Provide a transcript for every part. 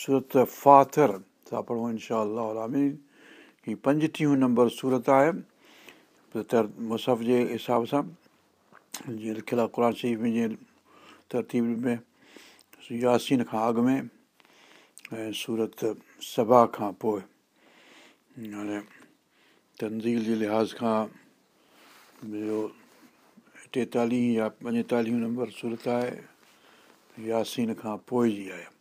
سورت فاٿر ٿا پڙهون انشا هيءَ پنجٽيهه نمبر سورت آهي مسف جي حساب سان جيئن لکيل آهي قر شريف ۾ جيئن ترتيب ۾ ياسين کان اڳ ۾۽ سورت سڀا کان پوءِ. هاڻي تنزيل جي لحاظ کان ٻيو ٽيتاليهه يا پنجيتاليهه نمبر سورت آهي ياسين کان پوءِ جي آهي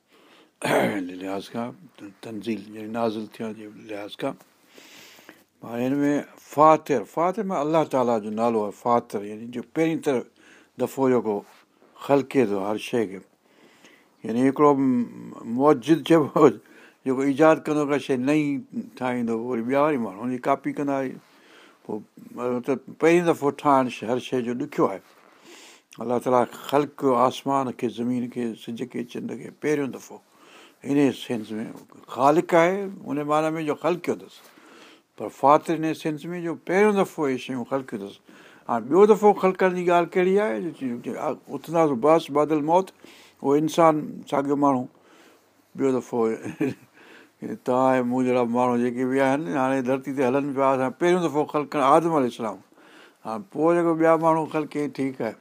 لحاظ کان تنزيل يعني نازل ٿيڻ جي لحاظ کان هاڻي هن ۾ فاتر فاتر ۾ الله تالا جو نالو آهي فاتر يعني جو پهرين طرف دفعو جيڪو خلڪي ٿو هر شيءِ کي يعني هڪڙو موجد چئبو جيڪو ايجاد ڪندو ڪا شيءِ نئي ٺاهيندو وري ٻيا وري ماڻهو هن جي ڪاپي ڪندا پوءِ مطلب پهرين دفعو ٺاهڻ هر شيءِ جو ڏکيو آهي. الله تالا خلق آسمان کي زمين کي سج کي چنڊ کي پهريون دفعو ان سينس ۾ خالڪ آهي ان معنيٰ ۾ جو خلڪيو اٿس پر فات ان سينس ۾ جو پهريون دفعو اهي شيون خلڪيون اٿس هاڻي ٻيو دفعو خلڪڻ جي ڳالهه ڪهڙي آهي اٿنداسين باس بادل موت اهو انسان ساڳيو ماڻهو ٻيو دفعو توهان ۽ مون جهڙا ماڻهو جيڪي به آهن هاڻي ڌرتي تي هلن پيا اسان پهريون دفعو خلڪڻ آدم ال اسلام هاڻي پوءِ جيڪو ٻيا ماڻهو خلڪي ٺيڪ آهي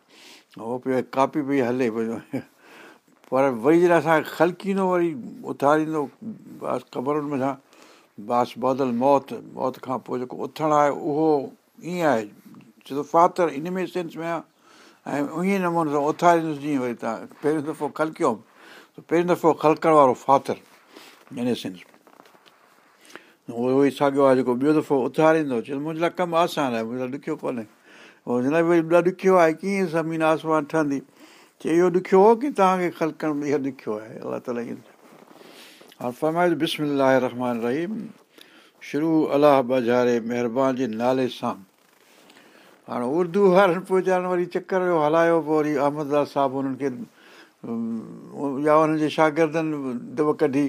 اهو پيو ڪاپي پئي هلي پيو پر وري جڏهن اسان کي خلڪيندو وري اٿاريندو باس ۾ ڇا باس بادل موت موت کان پوءِ جيڪو اٿڻ آهي اهو ائين آهي ته فاتر ان ۾ سينس ۾ آهي ۽ ان نموني سان اٿاريندس جيئن وري توهان پهريون دفعو خلڪيو ته پهريون دفعو خلڪڻ وارو فاتر ان سينس اهو ئي ساڳيو آهي جيڪو ٻيو دفعو اٿاريندو چئي منهنجي لاءِ ڪم آسان آهي منهنجي لاءِ ڏکيو ڪونهي. ڏکيو آهي ڪيئن زمين آسمان ٺهندي چئي اهو ڏکيو هو ڪه توهان کي خلڪڻ اهو ڏکيو آهي الله تالا ائين هاڻي فرمائي بسملا رحمان رهيم شروع الله بجاري مهرباني جي نالي سان هاڻي اردو وارن پوءِ ويچارن وري چڪر ويو هلايو پوءِ وري اهمداس صاحب هنن کي يا هنن جي شاگردن دٻ ڪڍي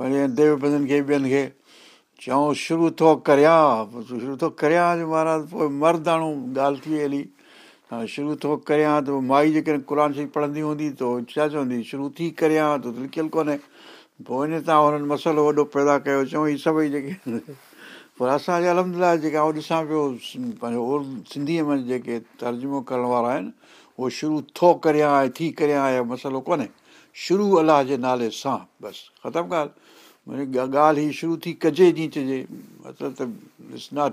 ڀئي ديوبندن کي ٻين کي چئون شروع ٿو ڪريان شروع ٿو ڪريان جو مهاراج پوءِ مرداڻو ڳالهه ٿي هلي شروع ٿو ڪريان ته مائي جيڪڏهن قر شريف پڙهندي هوندي ته ڇا چوندي شروع ٿي ڪريان ته لکيل ڪونهي. پوءِ ان تان هنن مصالحو وڏو پيدا ڪيو چئون هيءَ سڀئي جيڪي پر اسان جي الهمدلا جيڪي آئون ڏسان پيو پنهنجو سنڌيءَ ۾ جيڪي ترجمو ڪرڻ وارا آهن اهو شروع ٿو ڪريان ۽ ٿي ڪريان اهو مصالحو ڪونهي. شروع الله جي نالي سان بس ختم ڳالهه. ڳالهه هيءَ شروع ٿي ڪجي جيئن چئجي مطلب ته اٽس ناٽ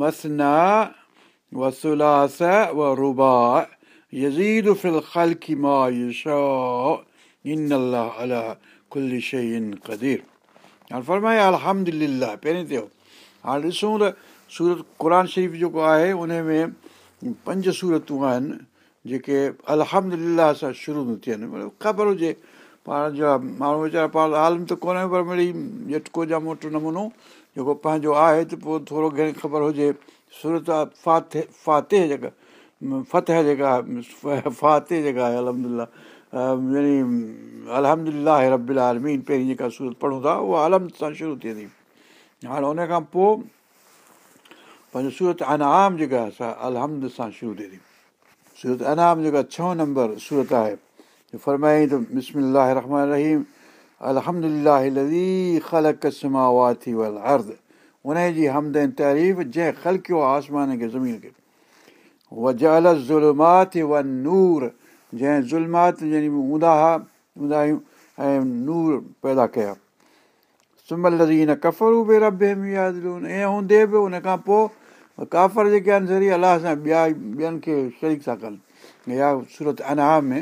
مسنا وسلاس و ربا يزيد فل خلق مان يشا ان الله الا ڪل شين قدير هاڻي فرمائي الهمدلا پهرين ٿيو هاڻي ڏسون ته سورت قر شريف جيڪو آهي ان ۾ پنج صورتون آهن جيڪي الهمدلا سان شروع ٿيون ٿين مطلب خبر هجي پاڻ جا ماڻهو ويچارا پاڻ عالم ته ڪونهي پر مڙي جهٽڪو جا موٽو نمونو جيڪو پنهنجو آهي ته پوءِ ٿورو گهڻي خبر هجي. سورت فاتي فاتي جيڪا فتح جيڪا فاتي جيڪا آهي الهمدلا. يعني الهمدلا ربل آلمين پهرين جيڪا سورت پڙهون ٿا اها الهمد سان شروع ٿئي ٿي هاڻي ان کان پوءِ پنهنجو سورت انام جيڪا اسان الهمد سان شروع ٿئي ٿي سورت انام جيڪا ڇهه نمبر سورت آهي فرمائي ته بسملا رحمان رهيم الهمدي ول ارد ان جي حمد ۽ تعريف جنهن خلڪيو آسمان کي زمين کي وجل ظلمات و نور جنهن ظلمات يعني هئا هوندا آهيون ۽ نور پيدا ڪيا سمل لزين ڪفرو به رب يادون ۽ هوندي به ان کان پوءِ ڪافر جيڪي آهن ذريعي الله سان ٻيا ٻين کي شريڪ ٿا ڪن اها سورت انام ۾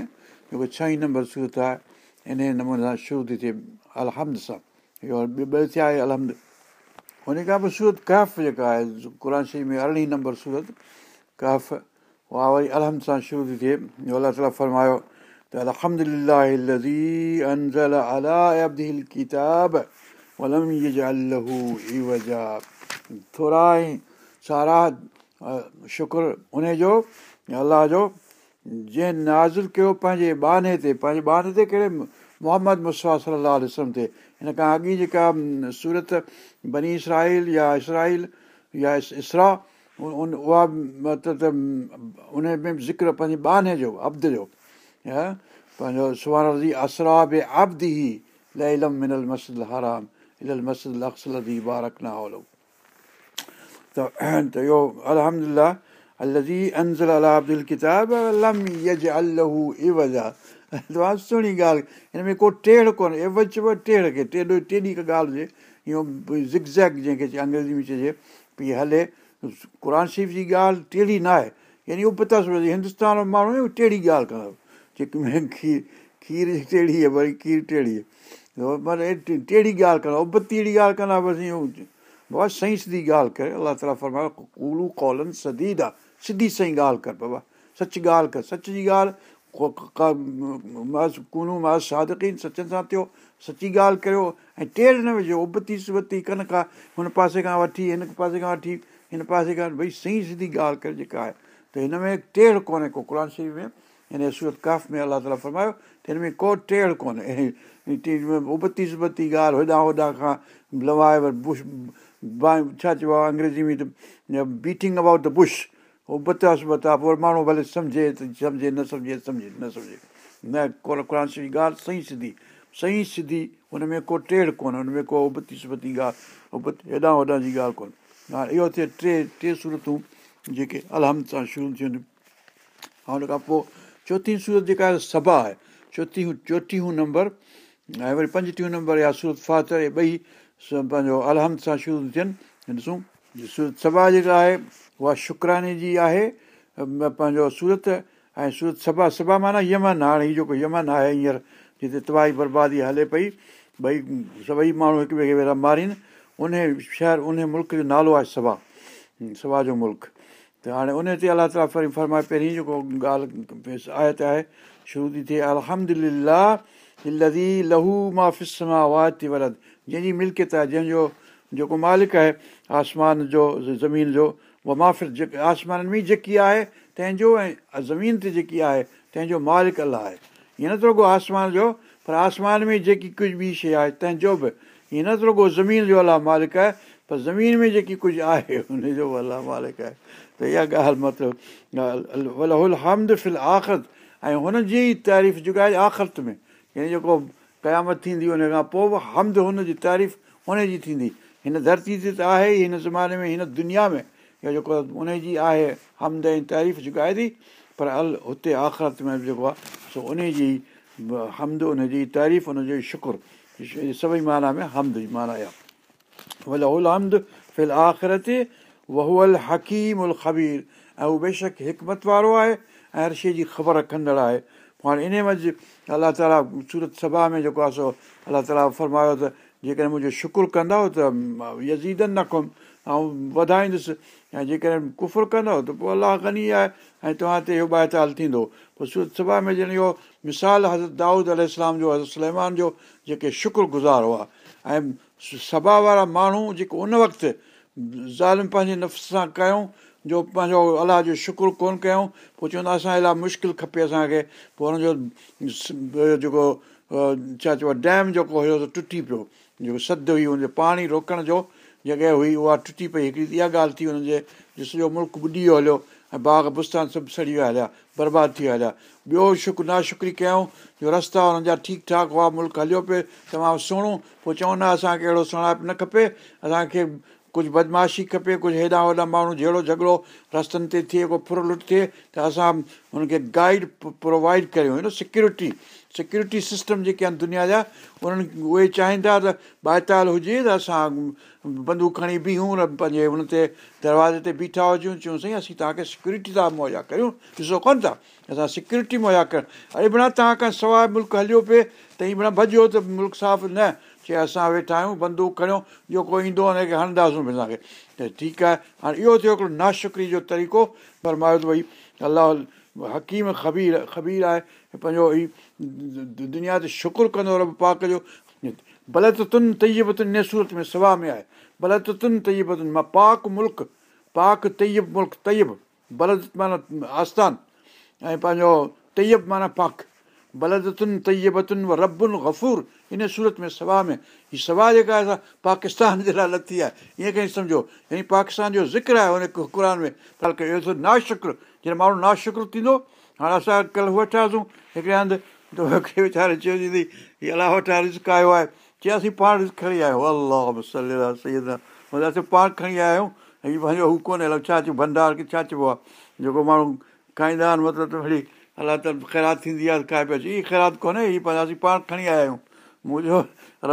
جيڪو ڇهين نمبر سورت آهي ان نموني سان شروع ٿي ٿئي الهمد سان اهو ٿيا آهي الهمد هن کان پوءِ سورت ڪهف جيڪا آهي قر شريف ۾ ارڙهين نمبر سورت ڪهف اها وري الهمد سان شروع ٿي ٿئي الله تالا فرمايو ته الهمدلا ٿورا ئي سارا ان جو الله جو جنهن نازل ڪيو پنهنجي باني تي پنهنجي باني تي ڪهڙي محمد مسا صلاح تي. هن کان اڳي جيڪا سورت بني اسرائيل يا اسرائيل يا اسرا ان اها مطلب ته ان ۾ ذڪر پنهنجي باني جو ابد جو. پنهنجو سوار اسرا به آبدي لم منل مسجد حرام الهمدلا سهڻي ڳالهه هن ۾ ڪو ايوج چئبو ٽيڙ کي ٽيڏو ٽيڏي ڪا ڳالهه هجي اهو زگزيگ جنهن کي چئي انگريزي ۾ چئجي ڀئي هلي قر شريف جي ڳالهه ٽيڙي نه آهي يعني اهو پتا هندستان ۾ ماڻهو ٽيڙي ڳالهه ڪندا جيڪي کير کير ٽيڙي آهي وري کير ٽيڙي آهي ٽيڙي ڳالهه ڪندا ابتي ڳالهه ڪندا بس اهو بابا صحيح سڌي ڳالهه ڪري الله تالا فرمايو ڪولو ڪالن سديد آهي سڌي صحيح ڳالهه ڪر بابا. سچ ڳالهه ڪر. سچ جي ڳالهه ڪونو مان سادڪين سچن سان ٿيو سچي ڳالهه ڪريو ۽ ٽيڙ نه وجهو ابتي سبتي ڪن کان هن پاسي کان وٺي هن پاسي کان وٺي هن پاسي کان ڀئي صحيح سڌي ڳالهه ڪري جيڪا آهي. ته هن ۾ ٽيڙ ڪونهي ڪو قر شريف ۾ هن سورت ڪاف ۾ الله تالا فرمايو ته هن ۾ ڪو ٽيڙ ڪونهي. ابتي سبتي ڳالهه هوڏان هوڏان کان لوائي بش ڇا چئبو آهي انگريزي ۾ ته بيٽنگ ابائٽ دي بش اهو بتا پوءِ ماڻهو ڀلي سمجهي ته سمجهي نه سمجهي سمجهي نه سمجهي نه ڪو قر جي ڳالهه صحيح سڌي صحيح سڌي هن ۾ ڪو ٽيڙ ڪونهي هن ۾ ڪو ابتي سبتي ڳالهه ابت هيڏان هوڏان جي ڳالهه ڪونهي هاڻي اهو ٿئي ٽي ٽي صورتون جيڪي الهمد سان شروع ٿيون ۽ هن کان پوءِ چوٿين سورت جيڪا آهي سڀا آهي چوٿين چوٽيهه نمبر ۽ وري پنجٽيهه نمبر يا سورت فاتر ٻئي پنهنجو الهمد سان شروع ٿين ڏسون سورت سڀا جيڪا آهي اها شڪراني جي آهي پنهنجو سورت ۽ سورت سڀا سڀا معنيٰ يمن هاڻي هيءُ جيڪو يمن آهي هينئر جتي تباهي بربادي هلي پئي ڀئي سڀئي ماڻهو هڪ ٻئي کي ويرا مارين ان شهر ان ملڪ جو نالو آهي سڀا سڀا جو ملڪ. ته هاڻي ان تي الله تالا فري فرمائي پهرين جيڪو ڳالهه آيت آهي شروع ٿي ٿئي الهمدلا لدي لهو مافسما واتي ورد جنهن جي ملڪيت آهي جنهن جو جيڪو مالڪ آهي آسمان جو زمين جو اها مافر جيڪي آسمانن ۾ جيڪي آهي تنهن جو ۽ زمين تي جيڪي آهي تنهن جو مالڪ الله آهي. هيئن نه ته رڳو آسمان جو پر آسمان ۾ جيڪي ڪجهه ٻي شيءِ آهي تنهن جو به. هيئن نه ته رڳو زمين جو الله مالڪ آهي پر زمين ۾ جيڪي ڪجهه آهي هن جو به الله مالڪ آهي. ته اها ڳالهه مطلب حمد فل آخرت. ۽ هن جي تعريف جيڪا آهي آخرت ۾. يعني جيڪو قيامت ٿيندي هن کان پوءِ به حمد هن جي تعريف هن جي ٿيندي. هن ڌرتي تي ته آهي ئي هن زماني ۾ هن دنيا ۾ اهو جيڪو ان جي آهي حمد ۽ تعريف جيڪا آهي ٿي پر ال هتي آخرت ۾ جيڪو آهي سو ان جي حمد ان جي تعريف ان جو شڪر سڀئي معنيٰ ۾ حمد جي معنيٰ آهي ڀلا ال حمد فل آخرت وهو ال حڪيم ال خبير. ۽ اهو بيشڪ حڪمت وارو آهي ۽ هر شيءِ جي خبر رکندڙ آهي. هاڻي ان منجهه الله تالا سورت سڀا ۾ جيڪو آهي سو الله تالا فرمايو ته جيڪڏهن منهنجو شڪر ڪندؤ ته يزيدن نه ڪم ۽ وڌائيندس. ۽ جيڪڏهن ڪفر ڪندؤ ته پوءِ الله گني آهي ۽ توهان تي اهو باهتال ٿيندو. پوءِ سورت سڀا ۾ ڄڻ اهو مثال حضرت دائود ال جو حضرت سلمان جو جيڪي شڪرگذار هئا. ۽ سڀا وارا ماڻهو جيڪو ان وقت ظالم پنهنجي نفس سان ڪيون جو پنهنجو الله جو شڪر ڪونه ڪيون پوءِ چوندا اسان الاهي مشڪل کپي اسان کي. پوءِ هن جو جيڪو ڇا چئبو آهي ڊيم جيڪو هيو ٽٽي پيو. جيڪو سد هئي هن جو پاڻي روڪڻ جو جڳهه هئي اها ٽٽي پئي هڪڙي اها ڳالهه ٿي هن جي جو سڄو ملڪ ٻڏي ويو هليو ۽ باغ بستان سڀ سڙي ويا هليا برباد ٿي ويا هليا. ٻيو شڪر ناشڪري ڪيون جو رستا هنن جا ٺيڪ ٺاڪ هئا ملڪ هليو پيو تمام سهڻو پوءِ چوندا اسان کي اهڙو سهڻاپ نه کپي اسان کي ڪجهه بدمعاشي کپي ڪجهه هيڏان هوڏان ماڻهو جهڙو جهڳڙو رستن تي ٿئي ڪو ڦر لٽ ٿئي ته اسان هن کي گائيڊ پرووائيڊ ڪريون نه سيڪيورٽي سيڪيورٽي سسٽم جيڪي آهن دنيا جا انهن اهي چاهين ٿا ته باهتال هجي ته اسان بندوق کڻي بيهون پنهنجي هن تي دروازي تي بيٺا هجون چيون سائين اسين توهان کي سيڪيورٽي ٿا مهيا ڪريون. ڏسو ڪونه ٿا اسان سيڪيورٽي مهيا ڪيون اڙي ڀيڻ توهان کان سواءِ ملڪ هليو پئي ته هيئن ڀيڻ ڀڄيو ته ملڪ صاف نه چئي اسان ويٺا آهيون بندوق کڻيو جيڪو ايندو هن کي هڻنداسين اسان کي. ته ٺيڪ آهي هاڻي اهو ٿيو هڪڙو ناشڪري جو طريقو پر مان ته ڀئي الله حڪيم خبير خبير آهي پنهنجو ئي دنيا تي شڪر ڪندو رب پاڪ جو. ڀلي ته تن تيبتن ني سورت ۾ سوا ۾ آهي. ڀلي ته تن تيبتن مان پاڪ ملڪ پاڪ تيب ملڪ تيب بلد معنيٰ آسٿان ۽ پنهنجو تيب معنيٰ پاڪ. بلدتن تيبتن ربن گفور ان سورت ۾ سوا ۾. هيءَ سوا جيڪا آهي پاڪستان جي لاءِ لٿي آهي. ائين ڪنهن سمجهو يعني پاڪستان جو ذڪر آهي هن قر ۾. اهو نا شڪر جڏهن ماڻهو نا شڪر ٿيندو هاڻي اسان ڪلهه وٺاسين هڪڙي هنڌ ته مون کي ويچاري چيو هيءَ الله وٽان رسڪ آيو آهي چيوسين پاڻ رسڪ کڻي آيا اسان پاڻ کڻي آيا آهيون هيءَ پنهنجو هو ڪونهي ڇا چئبو ڀنڊار ڪه ڇا چئبو آهي جيڪو ماڻهو کائيندا آهن مطلب ته وري الله ته خيرات ٿيندي آهي کائي پيو اچي هيءَ خيرات ڪونهي هيءَ اسين پاڻ کڻي آيا آهيون منهنجو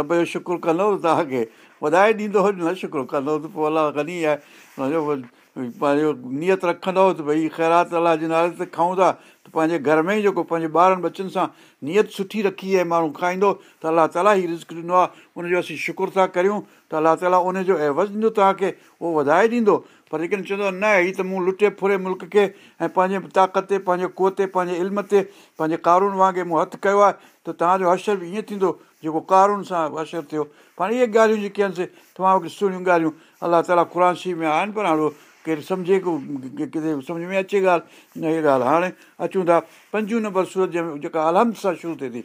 رب جو شڪر ڪندو توهان کي وڌائي ڏيندو نه شڪر ڪندو ته پوءِ الله ڪني آهي پنهنجو نيت رکندؤ ته ڀئي خيرات الله جي نالي تي کائون ٿا ته پنهنجي گهر ۾ ئي جيڪو پنهنجي ٻارن بچن سان نيت سٺي رکي آهي ماڻهو کائيندو ته الله تالا ئي رسڪ ڏنو آهي ان جو اسين شڪر ٿا ڪريون ته الله تالا ان جو عيوض ڏيندو توهان کي اهو وڌائي ڏيندو پر ليڪن چوندو نه هيءَ ته مون لٽي فري ملڪ کي ۽ پنهنجي طاقت تي پنهنجي ڪئ تي پنهنجي علم تي پنهنجي ڪارون وانگر مون هٿ ڪيو آهي ته توهان جو اشر به ائين ٿيندو جيڪو ڪارون سان اشر ٿيو پاڻ اهي ڳالهيون جيڪي آهن توهان وٽ سهڻيون ڳالهيون الله تالا قر شي ۾ آهن پر هاڻي ڪير سمجهي ڪو ڪٿي سمجهه ۾ اچي ڳالهه نه ڳالهه هاڻي اچون ٿا. پنجون نمبر سورت جيڪا الهمد سان شروع ٿئي ٿي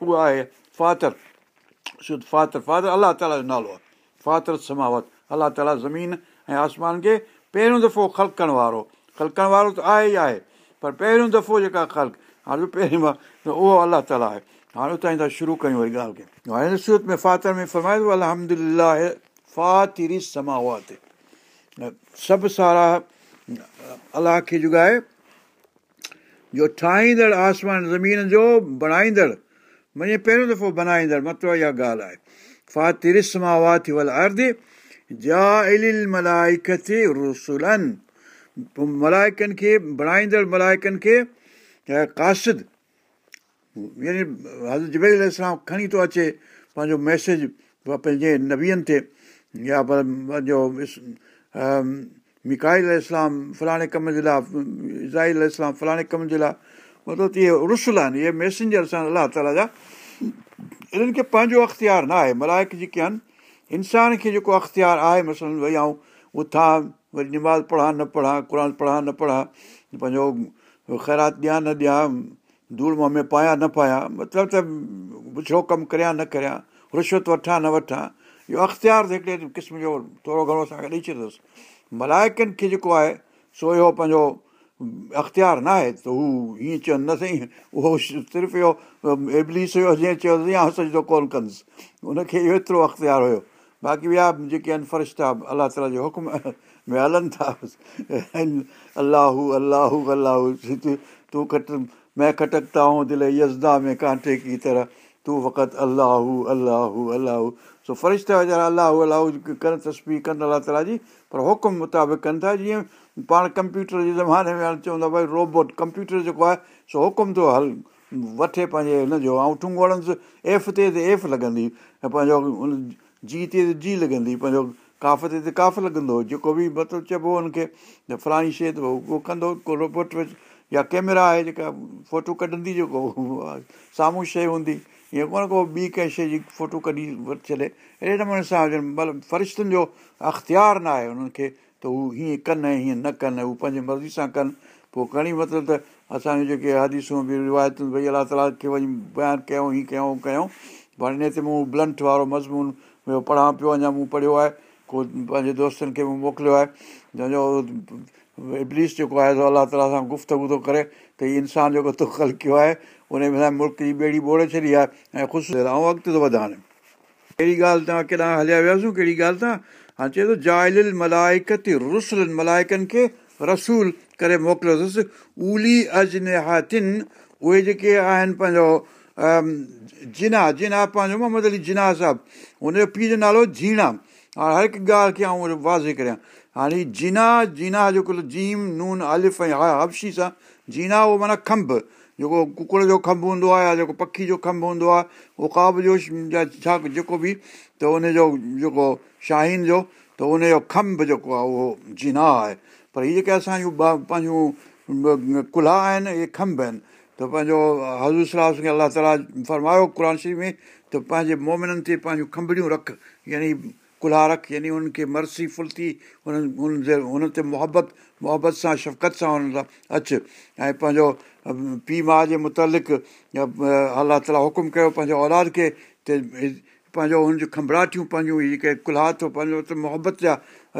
اها آهي فاتر. شڌ فاتر. فاتر الله تالا جو نالو آهي. فاتر سماوت. الله تالا زمين ۽ آسمان کي پهريون دفعو خلڪڻ وارو. خلڪڻ وارو ته آهي ئي آهي پر پهريون دفعو جيڪا خلق هاڻي پهرين مان ته اهو الله تالا آهي. هاڻي اتان ئي ٿا شروع ڪيون وري ڳالهه کي. هاڻي سورت ۾ فاتر ۾ فرمائي ٿو فاتري سماوت سڀ سارا الله کي جگائي. جو ٺاهيندڙ آسمان زمين جو بڻائيندڙ مڃي پهريون دفعو بنائيندڙ مطلب اها ڳالهه آهي. فاتر سماوات ول ارد جا ملائڪت رسلن. پوءِ ملائڪن کي بڻائيندڙ ملائڪن کي ڪاسد يعني حضرت جبيل اسلام کڻي ٿو اچي پنهنجو ميسيج پنهنجي نبين تي يا پنهنجو مڪائل اسلام فلاڻي ڪم جي لاءِ ازائل اسلام فلاڻي ڪم جي لاءِ مطلب ته اهي رسل آهن اهي ميسينجر آهن الله تالا جا. انهن کي پنهنجو اختيار نه آهي ملائڪ جيڪي آهن انسان کي جيڪو اختيار آهي مسئلن ڀئي آئون اٿان وري نماز پڙها نه پڙها قر پڙها نه پڙها پنهنجو خيرات ڏيان نه ڏيان ڌوڙ مان ۾ پايان نه پايان مطلب ته پڇو ڪم ڪريان نه ڪريان رشوت وٺان نه وٺان اهو اختيار ته هڪڙي قسم جو ٿورو گهڻو اسان کي ڏيئي ڇڏندس ملائڪن کي جيڪو آهي سو اهو پنهنجو اختيار نه آهي ته هو هيئن چون نه سائين اهو صرف اهو ايبليس هيو جيئن چيوس يا سجدو ڪونه ڪندس. ان کي اهو ايترو اختيار هيو. باقي ٻيا جيڪي آهن فرشتا الله تالا جو حڪم ۾ هلن ٿا. الاهو الاهو الاهو تون ڪٽ مين کٽڪتا هون دل يزدا ۾ ڪانٽي ڪه طرح. تون فقط الاهو الاهو الاهو سو فرشتا ويچارا الاهو الاهو ڪن تصوير ڪن الله تالا جي پر حڪم مطابق ڪن ٿا جيئن پاڻ ڪمپيوٽر جي زماني ۾ هاڻي چوندا ڀئي روبوٽ ڪمپيوٽر جيڪو آهي سو حڪم ٿو هل وٺي پنهنجي هن جو ۽ ٽنگ وڻندس ايف تي ته ايف لڳندي ۽ پنهنجو جي تي ته جي لڳندي پنهنجو ڪاف ته ڪاف لڳندو جيڪو به مطلب چئبو هن کي ته فلاڻي شيءِ ته اهو ڪندو ڪو روبوٽ يا ڪيمرا آهي جيڪا فوٽو ڪڍندي جيڪو سامهون شيءِ هوندي ائين ڪونه ڪو ٻي ڪنهن شيءِ جي فوٽو ڪڍي وٺي ڇڏي. اهڙي نموني سان مطلب فرشتن جو اختيار نه آهي انهن کي ته هو هيئن ڪن ۽ هيئن نه ڪن هو پنهنجي مرضي سان ڪن. پوءِ گهڻي مطلب ته اسان جو جيڪي هاديسون به روايتون ڀئي الله تالا کي وڃي بيان ڪيون هيئن ڪيون ڪيون پر هن تي مون بلنٽ وارو مضمون پڙهان پيو اڃا مون پڙهيو آهي ڪو پنهنجي دوستن کي مون موڪليو آهي. جنهن جو ابلس جيڪو آهي الله تالا سان گفتگ ٿو ڪري ته هيءُ انسان جيڪو تو خل ڪيو آهي ان ملڪ جي ٻيڙي ٻوڙي ڇڏي آهي ۽ خوش ۽ اڳتي ٿو وڌائي ڪهڙي ڳالهه توهان ڪيڏانهن هليا وياسين ڪهڙي ڳالهه توهان هاڻي چئي ٿو جائل ملائڪت رسلن ملائڪن کي رسول ڪري موڪليوس الي اجن اهي جيڪي آهن پنهنجو جنا جنا پنهنجو محمد علي جنا صاحب هن جو پيءُ جو نالو جيڻا هاڻي هر هڪ ڳالهه کي آئون وازي ڪريان هاڻي جينا جينا جيڪو جيم نون آلف ۽ ها هفشي سان جينا اهو معنيٰ کنڀ. جيڪو ڪڪڙ جو کنڀ هوندو آهي يا جيڪو پکي جو کنڀ هوندو آهي اهو جو يا ڇا جيڪو به ته ان جو جيڪو شاهين جو ته ان جو کنڀ جيڪو آهي اهو جينا آهي. پر هيءَ جيڪي اسان جون پنهنجون ڪلها آهن اهي کنڀ آهن. ته پنهنجو حضور صلاح الله تالا فرمايو قر شريف ۾ ته پنهنجي مومنن تي پنهنجون کنڀڙيون رک. يعني ڪلها رک يعني انهن کي مرسي فل ٿي انهن انهن جي هن تي محبت محبت سان شفقت سان هن سان اچ. ۽ پنهنجو پيءُ ماءُ جي متالق الله تالا حڪم ڪيو پنهنجي اولاد کي ته پنهنجو هنجون کنڀڙاٽيون پنهنجون جيڪي ڪلها ٿو پنهنجو ته محبت جا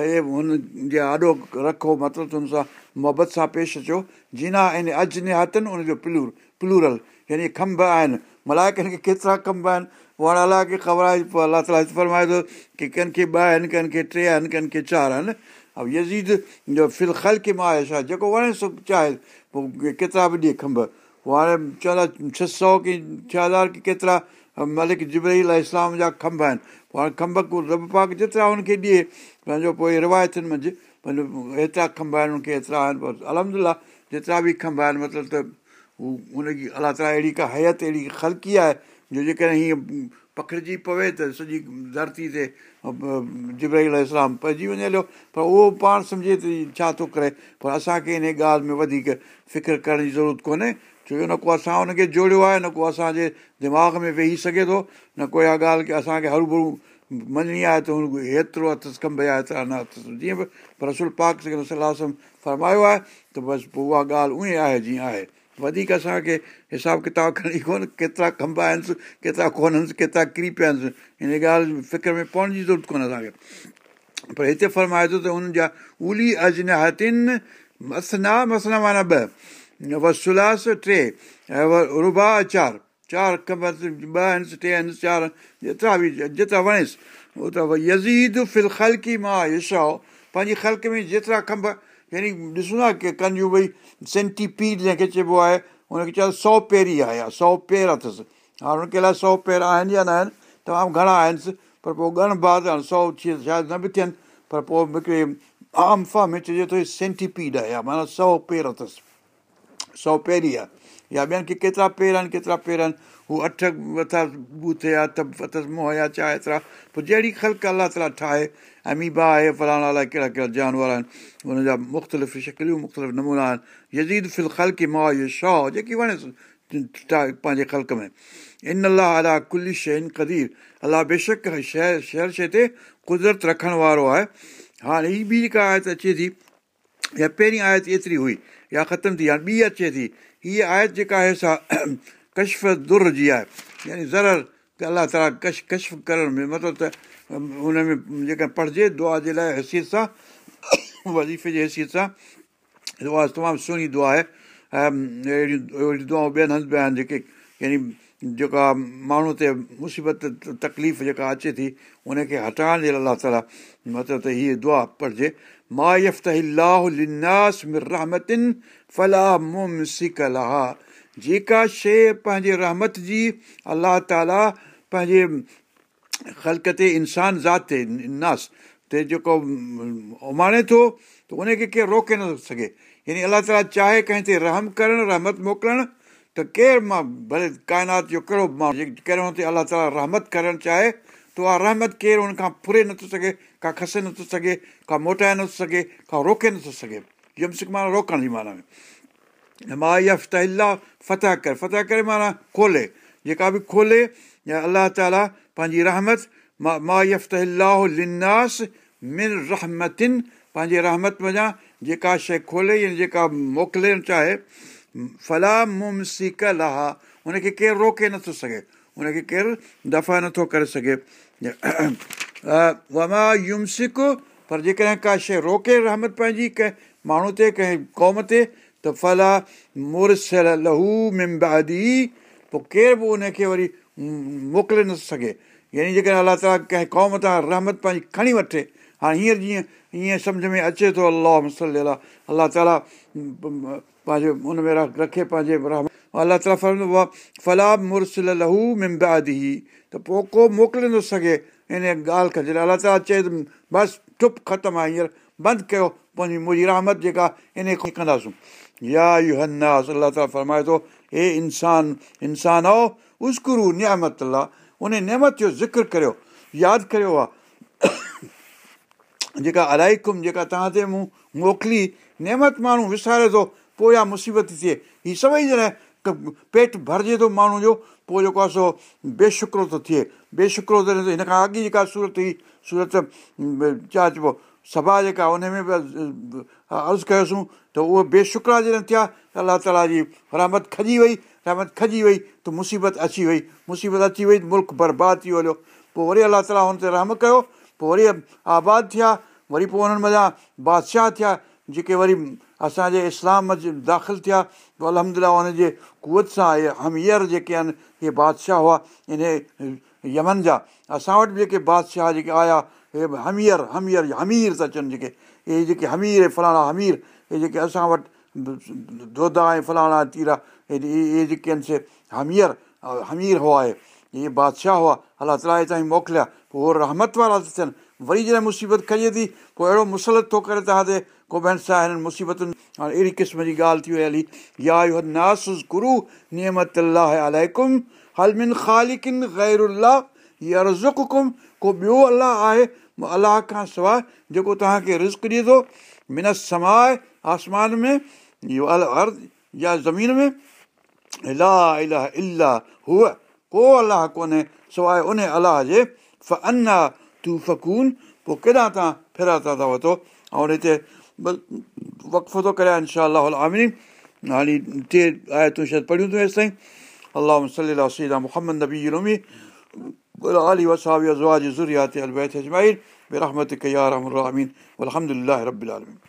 ۽ هن جي آڏو رکو مطلب هن سان محبت سان پيش اچو. جينا ۽ اڄ ني هٿن ان جو پلور پلورل يعني کنڀ آهن ملائڪن کي ڪيترا کنڀ آهن. پوءِ هاڻي الله کي خبر آهي پوءِ الله تالا فرمائي ٿو ڪه ڪنهن کي ٻه آهن ڪنهن کي ٽي آهن ڪنهن کي چار آهن. ۽ يزيد جو فل خل کي مان ڇا؟ جيڪو وڻي سو چاهي پوءِ ڪيترا به ڏئي کنڀ پوءِ هاڻي چوندا ڇهه سؤ ڪه ڇهه هزار ڪه ڪيترا؟ ملڪ جبريل اسلام جا کنڀ آهن. پوءِ هاڻي کنڀ رب پاڪ جيترا هن کي ڏئي پنهنجو پوءِ روايتن منجهه پنهنجو هيترا کنڀ آهن هن کي ايترا آهن. پوءِ الهمدلا جيترا به کنڀ آهن مطلب ته هو هن جي الله تالا اهڙي ڪا هيت اهڙي خلڪي آهي جو جيڪڏهن هيئن پکڙجي پوي ته سڄي ڌرتي تي جبرائيل اسلام پئجي وڃي هليو. پر اهو پاڻ سمجهي ته ڇا ٿو ڪري. پر اسان کي ان ڳالهه ۾ وڌيڪ فڪر ڪرڻ جي ضرورت ڪونهي ڇو جو نه ڪو اسان هن کي جوڙيو آهي نه ڪو اسان جي دماغ ۾ ويهي سگهي ٿو نه ڪو اها ڳالهه ڪه اسان کي هرو ڀرو مڃڻي آهي ته هن هيترو آهي هيترا نه جيئن به رسول پاڪ صلاح فرمايو آهي ته بس پوءِ اها ڳالهه اهي آهي جيئن آهي وڌيڪ اسان کي حساب ڪتاب کڻي ڪونه ڪيترا کنڀ آهن ڪيترا ڪونهن ڪيترا ڪري پيا آهن هن ڳالهه فڪر ۾ پوڻ جي ضرورت ڪونهي اسان کي. پر هتي فرمائي ٿو ته هنن جا الي اجن هٿن مسنا مسنا معنيٰ ٻه. وسلاس ٽي ربا چار. چار کنڀ ٻه آهن ٽي آهن چار جيترا به جيترا وڻيس. اوترا يزيد فل خلڪي مان يشائو. پنهنجي خلق ۾ جيترا کنڀ يعني ڏسون ٿا ڪه ڪنديون ڀئي سينٽيپيڊ جنهن کي چئبو آهي هن کي چيو سؤ پيري آهي يا سؤ پير اٿس هاڻي هن کي الائي سؤ پير آهن يا نه آهن تمام گهڻا آهن پر پوءِ ڳڻ هاڻي سؤ شايد نه به ٿين پر پوءِ هڪڙي عام فا ۾ چئجي ٿو سينٽيپيڊ آهي معنيٰ سؤ پير اٿس سؤ پيري آهي. يا ٻين کي ڪيترا پير آهن ڪيترا پير آهن هو اٺ اٿس بوٿي يا ته اٿس منهن يا چاهي ايترا پوءِ جهڙي خلق الله تالا ٺاهي اميبا آهي فلاڻا الائي ڪهڙا ڪهڙا جانور آهن هن جا مختلف شڪليون مختلف نمونا آهن. فل خلق مان اهو شو جيڪي وڻيس پنهنجي خلق ۾. ان الله الا ڪل شيءِ قدير. الله بيشڪ شهر شهر شيءِ تي قدرت رکڻ وارو آهي. هاڻي هيءَ ٻي جيڪا آيت اچي ٿي يا پهرين آيت ايتري هئي يا ختم ٿي هاڻي ٻي اچي ٿي. هيءَ آيت جيڪا آهي سا ڪشف در جي آهي يعني زر الله تالا ڪش ڪشف ڪرڻ ۾ مطلب ته هن ۾ جيڪا پڙهجي دعا جي لاءِ حيثيت سان وزيفي جي حيثيت سان دعا تمام سهڻي دعا آهي ۽ اهڙيون اهڙيون دعائون ٻين هنڌ به آهن جيڪي يعني جيڪا ماڻهو تي مصيبت تڪليف جيڪا اچي ٿي ان کي هٽائڻ جي لاءِ الله تالا مطلب ته هيءَ دعا پڙهجي مان لناس رهمتن فلاح ممسڪ لها جيڪا شيءِ پنهنجي رحمت جي الله تالا پنهنجي خلق تي انسان ذات تي ناس تي جيڪو اماڻي ٿو ته ان کي ڪير روڪي نٿو سگهي. يعني الله تالا چاهي ڪنهن تي رحم ڪرڻ رحمت موڪلڻ ته ڪير مان ڀلي ڪائنات جو ڪهڙو ماڻهو ڪهڙو تي الله تالا رحمت ڪرڻ چاهي ته اها رحمت ڪير هن کان فري نٿو سگهي ڪا کسي نٿو سگهي ڪا موٽائي نٿو سگهي ڪا روڪي نٿو سگهي. يمسڪ معنيٰ روڪڻ جي معنيٰ ۾ مان يف ته الاهه فتح ڪري فتح ڪري معنيٰ کولي جيڪا به کولي يا الله تالا پنهنجي رحمت مان مان الاهه لناس من رهمتن پنهنجي رحمت وڃان جيڪا شيءِ کولي يا جيڪا موڪلڻ چاهي فلاح ممسڪ لها هن کي ڪير روڪي نٿو سگهي هن کي ڪير دفعا نٿو ڪري سگهي وما يمسڪ پر جيڪڏهن ڪا شيءِ روڪي رحمت پنهنجي ڪنهن ماڻهو تي ڪنهن قوم تي ته ڦلا مرسل لهو ممبادي پوءِ ڪير به ان کي وري موڪلي نٿو سگهي يعني جيڪڏهن الله تالا ڪنهن قوم تان رحمت پنهنجي کڻي وٺي هاڻي هينئر جيئن هيئن سمجهه ۾ اچي ٿو الله مسل الله تالا پنهنجي هن ۾ رکي پنهنجي رحمت الله تالا ڦلا مرسل لهو ممبادي ته پوءِ ڪو موڪلي نٿو سگهي ان ڳالهه کي جڏهن الله تالا چئي ته بس چپ ختم آهي هينئر بند ڪيو پنهنجي منهنجي رحمت جيڪا ان کي ڪنداسون يا اهو هناس الله تالا فرمائي ٿو هي انسان انسان هو اسڪرو نيامت الله ان نيامت جو ذڪر ڪريو ياد ڪريو آهي جيڪا الائڪم جيڪا توهان تي مون موڪلي نيمت ماڻهو وساري ٿو پوءِ اها مصيبت ٿئي هيءَ سڀئي جڏهن پيٽ ڀرجي ٿو ماڻهو جو پوءِ جيڪو آهي سو بيشڪرو ٿو ٿئي بيشڪرو ٿو هن کان اڳ جيڪا سورت هئي سورت ڇا چئبو سڀا جيڪا ان ۾ به عرض ڪيوسين ته اهي بيشڪرا جڏهن ٿيا الله تالا جي رحمت کجي وئي رحمت کجي وئي ته مصيبت اچي وئي. مصيبت اچي وئي ته ملڪ برباد ٿي ويو پوءِ وري الله تالا هن تي رحم ڪيو پوءِ وري آباد ٿيا. وري پوءِ هنن مٿان بادشاهه ٿيا جيڪي وري اسان جي اسلام داخل ٿيا. پوءِ الهمدلا هن جي ڪوت سان اهي همير جيڪي آهن اهي بادشاهه هئا ان يمن جا. اسان وٽ به جيڪي بادشاهه جيڪي آيا هي همير همير همير ٿا اچن جيڪي اهي جيڪي همير فلاڻا همير اهي جيڪي اسان وٽ دودا ۽ فلاڻا تيرا اهي جيڪي آهن سي همير همير هئا آهي اهي بادشاهه هئا الله تالا تائين موڪليا پوءِ اهي رحمت وارا ٿا ٿين وري جڏهن مصيبت کجي ٿي پوءِ اهڙو مسلت ٿو ڪري توهان تي ڪو به سان هنن مصيبتن هاڻي اهڙي قسم جي ڳالهه ٿي وئي هلي يا اهو ناس گرو نيمت الله الڪم هلمن خالڪن غير يا رزڪم ڪو ٻيو الله آهي الله کان سواءِ جيڪو توهان کي رسڪ ڏئي ٿو من سمائي آسمان ۾ اهو يا زمين ۾ الاهه الاهه الاهه هوءَ ڪو الله ڪونهي سواءِ ان الله جي. ف انا تون فڪون پوءِ ڪيڏانهن توهان فرا ٿا ٿا وٺو. ۽ هتي وقفو ٿو ڪري انشا آمني. هاڻي ٽي آيتون شايد پڙهيون ٿيون هيس تائين. الله سلي سيدا محمد نبي رمي ज़रियात अलजब रहमत رب العالمين